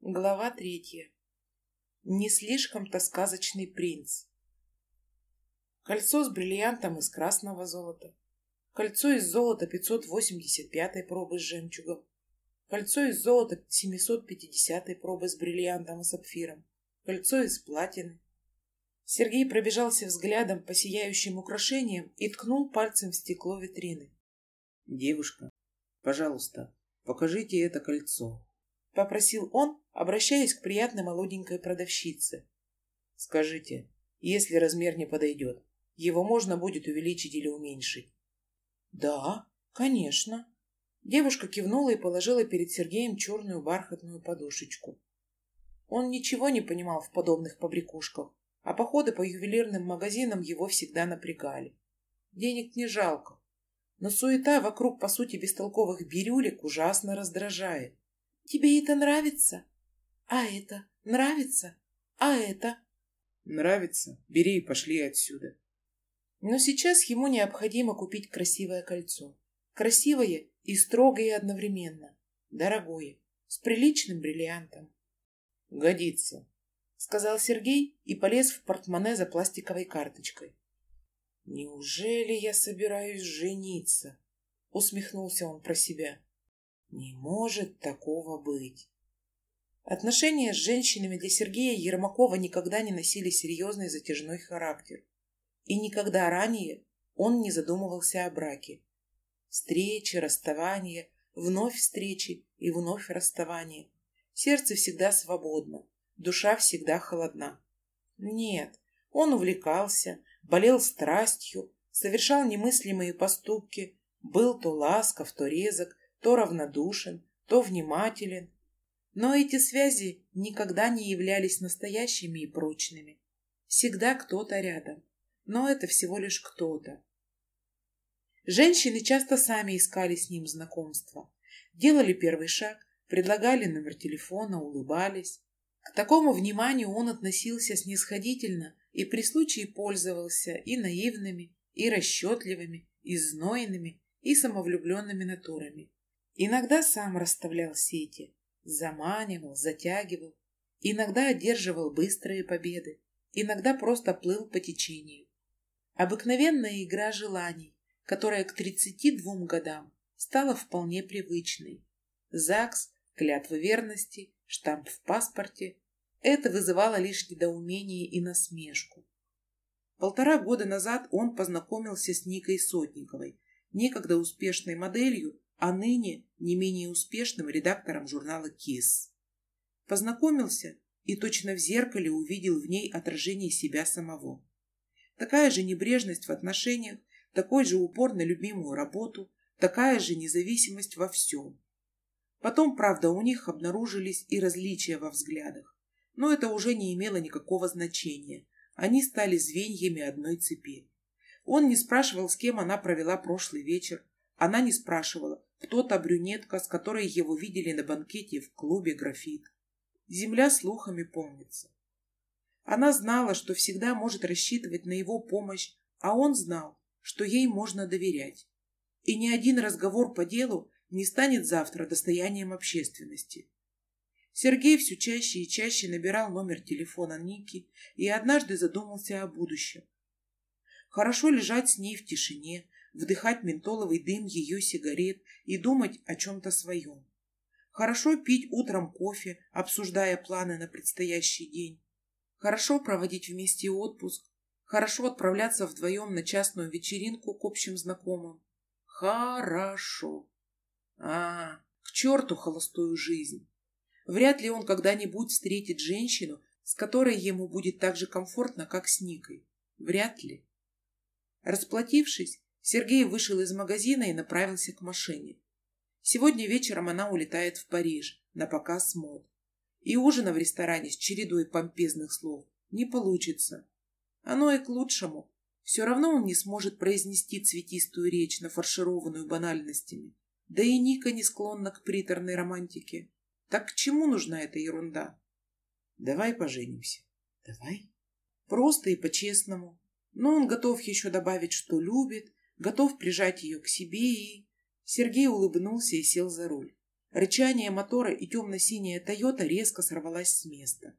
Глава третья. Не слишком-то сказочный принц. Кольцо с бриллиантом из красного золота. Кольцо из золота 585 пробы с жемчугом. Кольцо из золота 750 пробы с бриллиантом и сапфиром. Кольцо из платины. Сергей пробежался взглядом по сияющим украшениям и ткнул пальцем в стекло витрины. «Девушка, пожалуйста, покажите это кольцо», — попросил он, обращаясь к приятной молоденькой продавщице. «Скажите, если размер не подойдет, его можно будет увеличить или уменьшить?» «Да, конечно». Девушка кивнула и положила перед Сергеем черную бархатную подушечку. Он ничего не понимал в подобных побрякушках, а походы по ювелирным магазинам его всегда напрягали. Денег не жалко, но суета вокруг, по сути, бестолковых бирюлек ужасно раздражает. Тебе это нравится? А это нравится? А это? Нравится? Бери и пошли отсюда. Но сейчас ему необходимо купить красивое кольцо. Красивое и строгое одновременно. Дорогое, с приличным бриллиантом. Годится, сказал Сергей и полез в портмоне за пластиковой карточкой. Неужели я собираюсь жениться? Усмехнулся он про себя. Не может такого быть. Отношения с женщинами для Сергея Ермакова никогда не носили серьезный затяжной характер. И никогда ранее он не задумывался о браке. Встречи, расставания, вновь встречи и вновь расставания. Сердце всегда свободно, душа всегда холодна. Нет, он увлекался, болел страстью, совершал немыслимые поступки, был то ласков, то резок, то равнодушен, то внимателен. Но эти связи никогда не являлись настоящими и прочными. Всегда кто-то рядом, но это всего лишь кто-то. Женщины часто сами искали с ним знакомства, делали первый шаг, предлагали номер телефона, улыбались. К такому вниманию он относился снисходительно и при случае пользовался и наивными, и расчетливыми, и знойными, и самовлюбленными натурами. Иногда сам расставлял сети, заманивал, затягивал, иногда одерживал быстрые победы, иногда просто плыл по течению. Обыкновенная игра желаний, которая к 32 годам стала вполне привычной. ЗАГС, клятвы верности, штамп в паспорте – это вызывало лишь недоумение и насмешку. Полтора года назад он познакомился с Никой Сотниковой, некогда успешной моделью, а ныне не менее успешным редактором журнала «Кис». Познакомился и точно в зеркале увидел в ней отражение себя самого. Такая же небрежность в отношениях, такой же упор на любимую работу, такая же независимость во всем. Потом, правда, у них обнаружились и различия во взглядах, но это уже не имело никакого значения. Они стали звеньями одной цепи. Он не спрашивал, с кем она провела прошлый вечер. Она не спрашивала, кто та брюнетка, с которой его видели на банкете в клубе «Графит». Земля слухами помнится. Она знала, что всегда может рассчитывать на его помощь, а он знал, что ей можно доверять. И ни один разговор по делу не станет завтра достоянием общественности. Сергей все чаще и чаще набирал номер телефона Ники и однажды задумался о будущем. Хорошо лежать с ней в тишине, вдыхать ментоловый дым ее сигарет и думать о чем-то своем. Хорошо пить утром кофе, обсуждая планы на предстоящий день. Хорошо проводить вместе отпуск. Хорошо отправляться вдвоем на частную вечеринку к общим знакомым. Хорошо. А, к черту холостую жизнь. Вряд ли он когда-нибудь встретит женщину, с которой ему будет так же комфортно, как с Никой. Вряд ли. Расплатившись, Сергей вышел из магазина и направился к машине. Сегодня вечером она улетает в Париж на показ мод. И ужина в ресторане с чередой помпезных слов не получится. Оно и к лучшему. Все равно он не сможет произнести цветистую речь, нафаршированную банальностями. Да и Ника не склонна к приторной романтике. Так к чему нужна эта ерунда? Давай поженимся. Давай. Просто и по-честному. Но он готов еще добавить, что любит, готов прижать ее к себе и... Сергей улыбнулся и сел за руль. Рычание мотора и темно-синяя Тойота резко сорвалась с места.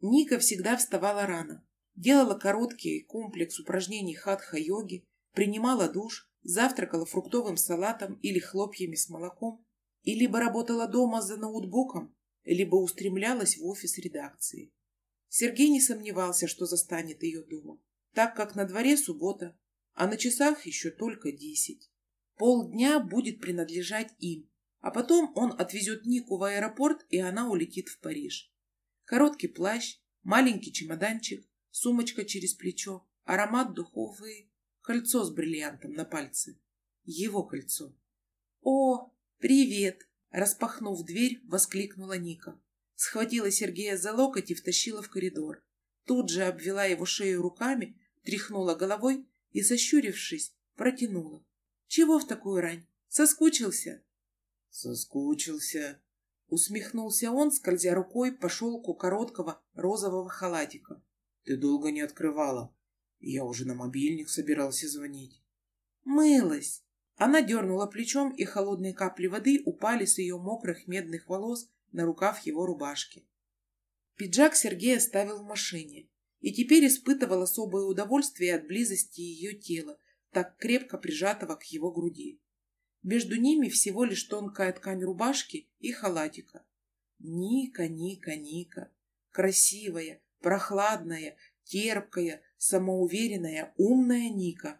Ника всегда вставала рано, делала короткий комплекс упражнений хатха-йоги, принимала душ, завтракала фруктовым салатом или хлопьями с молоком, и либо работала дома за ноутбуком, либо устремлялась в офис редакции. Сергей не сомневался, что застанет ее дома, так как на дворе суббота, а на часах еще только десять. Полдня будет принадлежать им, а потом он отвезет Нику в аэропорт, и она улетит в Париж. Короткий плащ, маленький чемоданчик, сумочка через плечо, аромат духов и кольцо с бриллиантом на пальце. Его кольцо. «О, привет!» Распахнув дверь, воскликнула Ника. Схватила Сергея за локоть и втащила в коридор. Тут же обвела его шею руками, тряхнула головой и, сощурившись, протянула. «Чего в такую рань? Соскучился?» «Соскучился», Усмехнулся он, скользя рукой по шелку короткого розового халатика. «Ты долго не открывала. Я уже на мобильник собирался звонить». «Мылась!» Она дернула плечом, и холодные капли воды упали с ее мокрых медных волос на рукав его рубашки. Пиджак Сергей оставил в машине и теперь испытывал особое удовольствие от близости ее тела, так крепко прижатого к его груди. Между ними всего лишь тонкая ткань рубашки и халатика. Ника, Ника, Ника. Красивая, прохладная, терпкая, самоуверенная, умная Ника.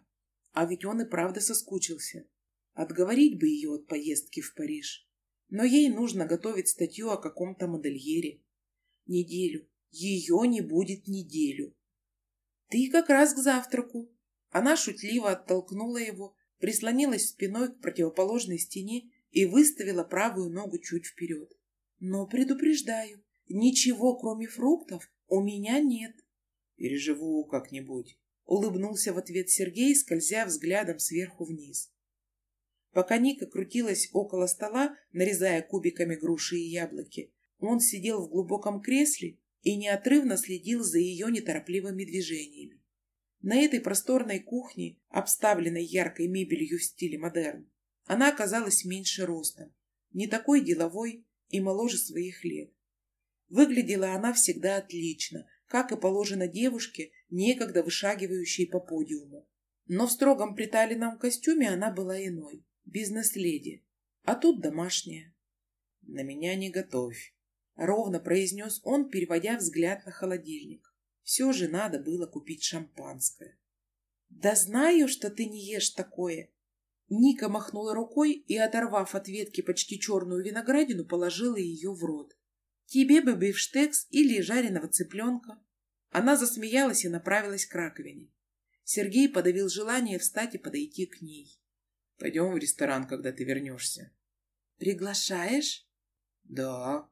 А ведь он и правда соскучился. Отговорить бы ее от поездки в Париж. Но ей нужно готовить статью о каком-то модельере. Неделю. Ее не будет неделю. Ты как раз к завтраку. Она шутливо оттолкнула его, прислонилась спиной к противоположной стене и выставила правую ногу чуть вперед. Но предупреждаю, ничего кроме фруктов у меня нет. Переживу как-нибудь. Улыбнулся в ответ Сергей, скользя взглядом сверху вниз. Пока Ника крутилась около стола, нарезая кубиками груши и яблоки, он сидел в глубоком кресле и неотрывно следил за ее неторопливыми движениями. На этой просторной кухне, обставленной яркой мебелью в стиле модерн, она оказалась меньше ростом, не такой деловой и моложе своих лет. Выглядела она всегда отлично, как и положено девушке, некогда вышагивающей по подиуму. Но в строгом приталенном костюме она была иной, бизнес-леди, а тут домашняя. «На меня не готовь», — ровно произнес он, переводя взгляд на холодильник. Все же надо было купить шампанское. «Да знаю, что ты не ешь такое!» Ника махнула рукой и, оторвав от ветки почти черную виноградину, положила ее в рот. «Тебе бы бифштекс или жареного цыпленка!» Она засмеялась и направилась к раковине. Сергей подавил желание встать и подойти к ней. «Пойдем в ресторан, когда ты вернешься». «Приглашаешь?» «Да».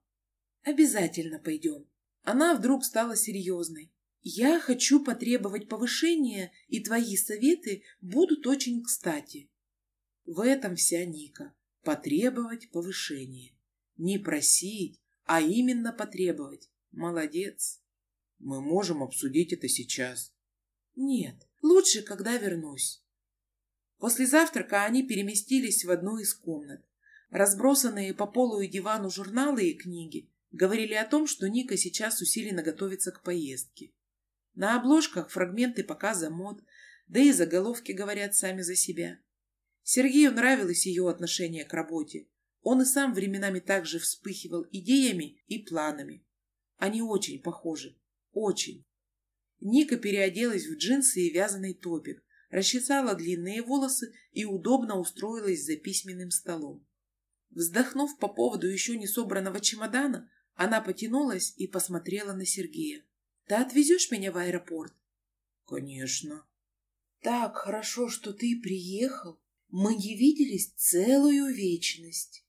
«Обязательно пойдем». Она вдруг стала серьезной. Я хочу потребовать повышения, и твои советы будут очень кстати. В этом вся Ника. Потребовать повышения. Не просить, а именно потребовать. Молодец. Мы можем обсудить это сейчас. Нет, лучше, когда вернусь. После завтрака они переместились в одну из комнат. Разбросанные по полу и дивану журналы и книги говорили о том, что Ника сейчас усиленно готовится к поездке. На обложках фрагменты показа мод, да и заголовки говорят сами за себя. Сергею нравилось ее отношение к работе. Он и сам временами также вспыхивал идеями и планами. Они очень похожи. Очень. Ника переоделась в джинсы и вязаный топик, расчесала длинные волосы и удобно устроилась за письменным столом. Вздохнув по поводу еще не собранного чемодана, она потянулась и посмотрела на Сергея. Ты отвезешь меня в аэропорт? Конечно. Так хорошо, что ты приехал. Мы не виделись целую вечность.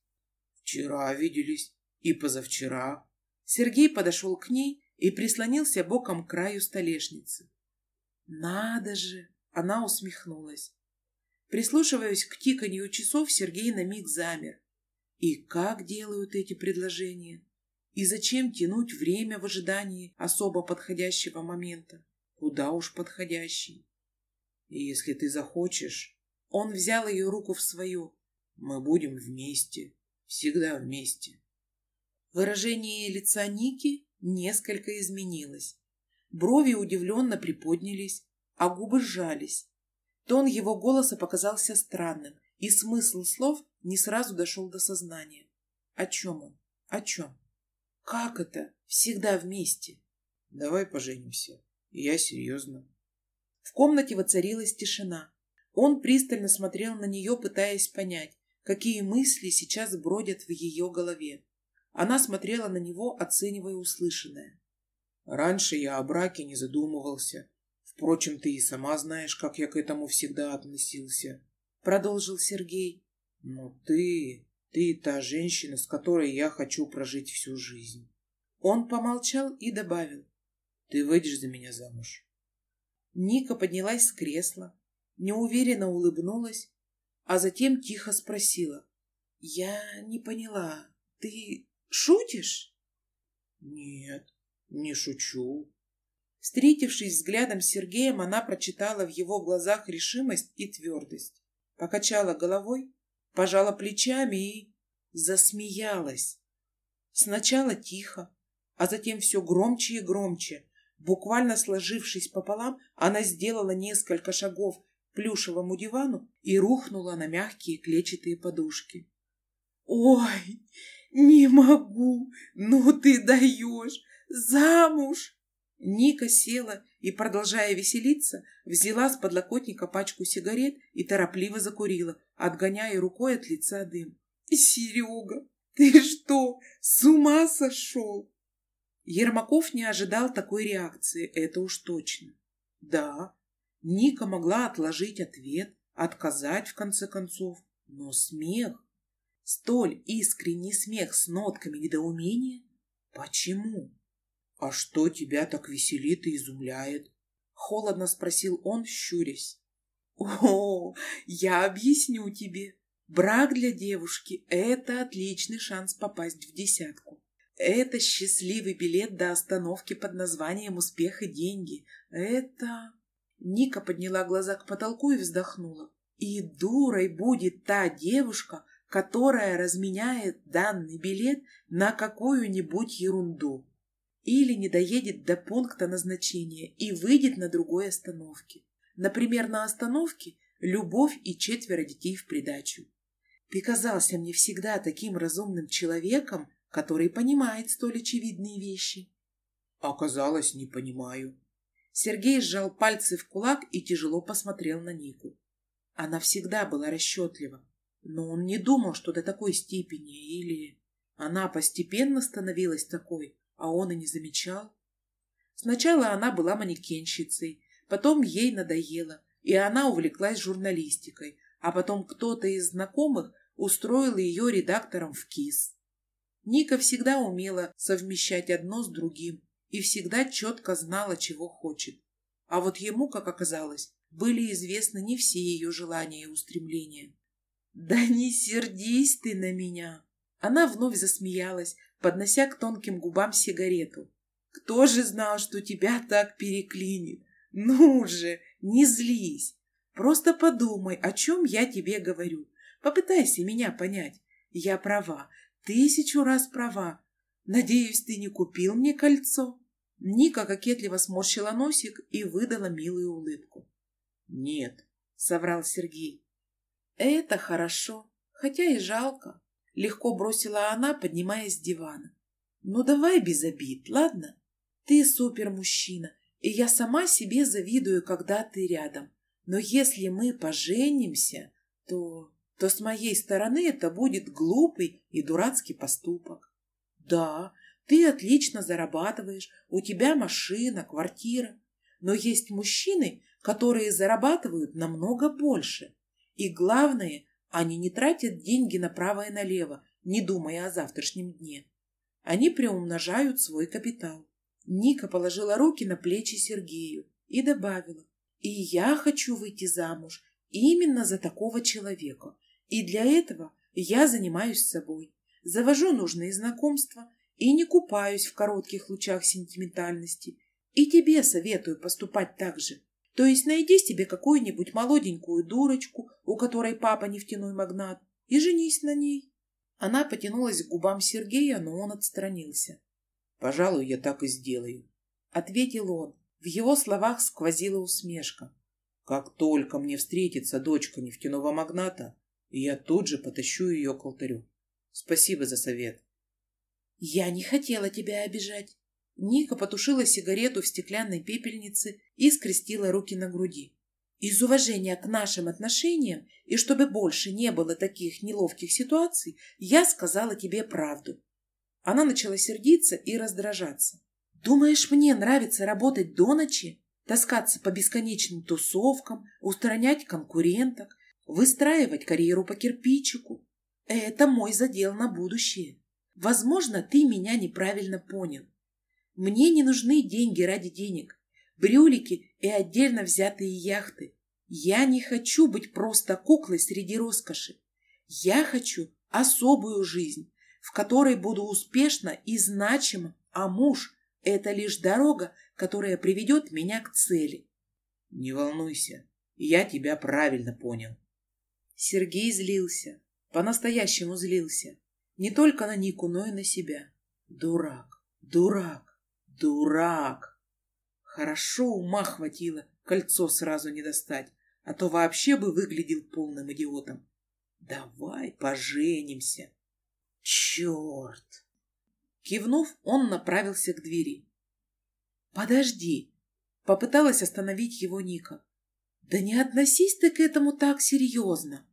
Вчера виделись и позавчера. Сергей подошел к ней и прислонился боком к краю столешницы. Надо же! Она усмехнулась. Прислушиваясь к тиканью часов, Сергей на миг замер. И как делают эти предложения? И зачем тянуть время в ожидании особо подходящего момента? Куда уж подходящий. И если ты захочешь... Он взял ее руку в свою. Мы будем вместе. всегда вместе. Выражение лица Ники несколько изменилось. Брови удивленно приподнялись, а губы сжались. Тон его голоса показался странным, и смысл слов не сразу дошел до сознания. О чем он? О чем? Как это? Всегда вместе. Давай поженимся. Я серьезно. В комнате воцарилась тишина. Он пристально смотрел на нее, пытаясь понять, какие мысли сейчас бродят в ее голове. Она смотрела на него, оценивая услышанное. Раньше я о браке не задумывался. Впрочем, ты и сама знаешь, как я к этому всегда относился. Продолжил Сергей. Но ты... ты та женщина, с которой я хочу прожить всю жизнь. Он помолчал и добавил. Ты выйдешь за меня замуж? Ника поднялась с кресла, неуверенно улыбнулась, а затем тихо спросила. «Я не поняла. Ты шутишь?» «Нет, не шучу». Встретившись взглядом с Сергеем, она прочитала в его глазах решимость и твердость. Покачала головой, пожала плечами и засмеялась. Сначала тихо, а затем все громче и громче. Буквально сложившись пополам, она сделала несколько шагов к плюшевому дивану и рухнула на мягкие клетчатые подушки. «Ой, не могу! Ну ты даешь! Замуж!» Ника села и, продолжая веселиться, взяла с подлокотника пачку сигарет и торопливо закурила, отгоняя рукой от лица дым. «Серега, ты что, с ума сошел?» Ермаков не ожидал такой реакции, это уж точно. Да, Ника могла отложить ответ, отказать в конце концов, но смех, столь искренний смех с нотками недоумения, почему? «А что тебя так веселит и изумляет?» — холодно спросил он, щурясь. «О, я объясню тебе. Брак для девушки — это отличный шанс попасть в десятку. Это счастливый билет до остановки под названием «Успех и деньги». Это...» Ника подняла глаза к потолку и вздохнула. «И дурой будет та девушка, которая разменяет данный билет на какую-нибудь ерунду. Или не доедет до пункта назначения и выйдет на другой остановке. Например, на остановке «Любовь и четверо детей в придачу». Ты казался мне всегда таким разумным человеком, который понимает столь очевидные вещи. Оказалось, не понимаю. Сергей сжал пальцы в кулак и тяжело посмотрел на Нику. Она всегда была расчетлива, но он не думал, что до такой степени, или она постепенно становилась такой, а он и не замечал. Сначала она была манекенщицей, потом ей надоело, и она увлеклась журналистикой, а потом кто-то из знакомых устроил ее редактором в КИС. Ника всегда умела совмещать одно с другим и всегда четко знала, чего хочет. А вот ему, как оказалось, были известны не все ее желания и устремления. «Да не сердись ты на меня!» Она вновь засмеялась, поднося к тонким губам сигарету. «Кто же знал, что тебя так переклинит? Ну же, не злись! Просто подумай, о чем я тебе говорю. Попытайся меня понять. Я права, тысячу раз права. Надеюсь, ты не купил мне кольцо?» Ника кокетливо сморщила носик и выдала милую улыбку. «Нет», — соврал Сергей. «Это хорошо, хотя и жалко», — легко бросила она, поднимаясь с дивана. «Ну давай без обид, ладно? Ты супер-мужчина, и я сама себе завидую, когда ты рядом. Но если мы поженимся, то то с моей стороны это будет глупый и дурацкий поступок. Да, ты отлично зарабатываешь, у тебя машина, квартира, но есть мужчины, которые зарабатывают намного больше. И главное, они не тратят деньги направо и налево, не думая о завтрашнем дне. Они приумножают свой капитал. Ника положила руки на плечи Сергею и добавила, «И я хочу выйти замуж именно за такого человека, и для этого я занимаюсь собой, завожу нужные знакомства и не купаюсь в коротких лучах сентиментальности. И тебе советую поступать так же. То есть найди себе какую-нибудь молоденькую дурочку, у которой папа нефтяной магнат, и женись на ней. Она потянулась к губам Сергея, но он отстранился. «Пожалуй, я так и сделаю», — ответил он. В его словах сквозила усмешка. «Как только мне встретится дочка нефтяного магната, я тут же потащу ее к алтарю. Спасибо за совет». «Я не хотела тебя обижать». Ника потушила сигарету в стеклянной пепельнице и скрестила руки на груди. Из уважения к нашим отношениям и чтобы больше не было таких неловких ситуаций, я сказала тебе правду. Она начала сердиться и раздражаться. Думаешь, мне нравится работать до ночи, таскаться по бесконечным тусовкам, устранять конкуренток, выстраивать карьеру по кирпичику? Это мой задел на будущее. Возможно, ты меня неправильно понял. Мне не нужны деньги ради денег брюлики и отдельно взятые яхты. Я не хочу быть просто куклой среди роскоши. Я хочу особую жизнь, в которой буду успешна и значима, а муж – это лишь дорога, которая приведет меня к цели. Не волнуйся, я тебя правильно понял. Сергей злился, по-настоящему злился. Не только на Нику, но и на себя. Дурак, дурак, дурак. Хорошо ума хватило кольцо сразу не достать, а то вообще бы выглядел полным идиотом. Давай поженимся. Черт! Кивнув, он направился к двери. Подожди! Попыталась остановить его Ника. Да не относись ты к этому так серьезно.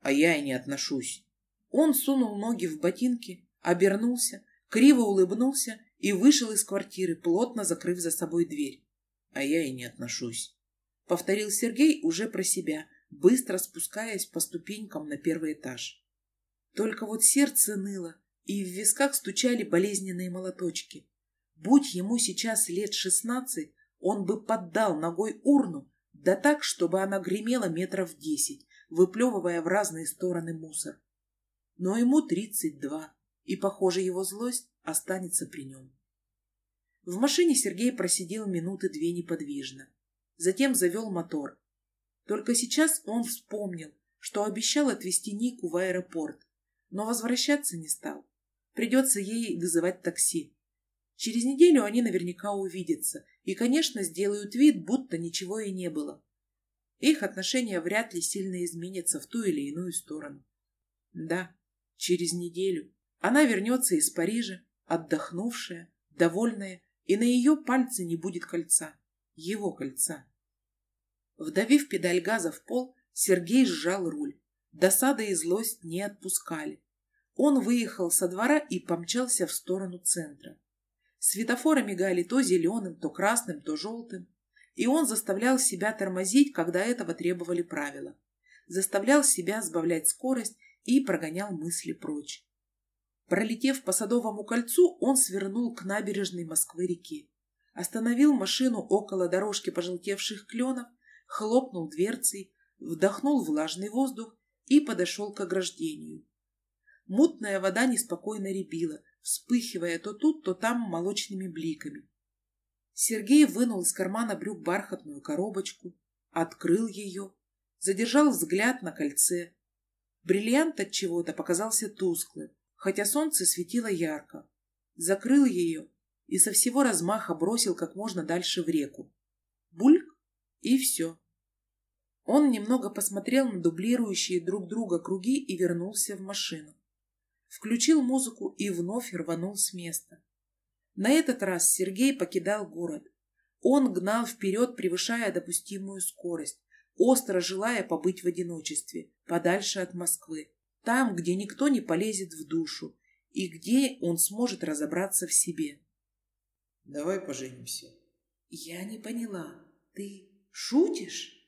А я и не отношусь. Он сунул ноги в ботинки, обернулся, криво улыбнулся и вышел из квартиры, плотно закрыв за собой дверь. А я и не отношусь. Повторил Сергей уже про себя, быстро спускаясь по ступенькам на первый этаж. Только вот сердце ныло, и в висках стучали болезненные молоточки. Будь ему сейчас лет шестнадцать, он бы поддал ногой урну, да так, чтобы она гремела метров десять, выплевывая в разные стороны мусор. Но ему тридцать два, и, похоже, его злость останется при нем. В машине Сергей просидел минуты две неподвижно. Затем завел мотор. Только сейчас он вспомнил, что обещал отвезти Нику в аэропорт, но возвращаться не стал. Придется ей вызывать такси. Через неделю они наверняка увидятся и, конечно, сделают вид, будто ничего и не было. Их отношения вряд ли сильно изменятся в ту или иную сторону. Да, через неделю она вернется из Парижа, отдохнувшая, довольная, и на ее пальце не будет кольца, его кольца. Вдавив педаль газа в пол, Сергей сжал руль. Досада и злость не отпускали. Он выехал со двора и помчался в сторону центра. Светофоры мигали то зеленым, то красным, то желтым. И он заставлял себя тормозить, когда этого требовали правила. Заставлял себя сбавлять скорость и прогонял мысли прочь. Пролетев по Садовому кольцу, он свернул к набережной Москвы-реки. Остановил машину около дорожки пожелтевших кленов, хлопнул дверцей, вдохнул влажный воздух и подошел к ограждению. Мутная вода неспокойно рябила, вспыхивая то тут, то там молочными бликами. Сергей вынул из кармана брюк бархатную коробочку, открыл ее, задержал взгляд на кольце. Бриллиант от чего-то показался тусклым, хотя солнце светило ярко. Закрыл ее и со всего размаха бросил как можно дальше в реку. Бульк, и все. Он немного посмотрел на дублирующие друг друга круги и вернулся в машину. Включил музыку и вновь рванул с места. На этот раз Сергей покидал город. Он гнал вперед, превышая допустимую скорость, остро желая побыть в одиночестве, подальше от Москвы. Там, где никто не полезет в душу и где он сможет разобраться в себе. Давай поженимся. Я не поняла. Ты шутишь?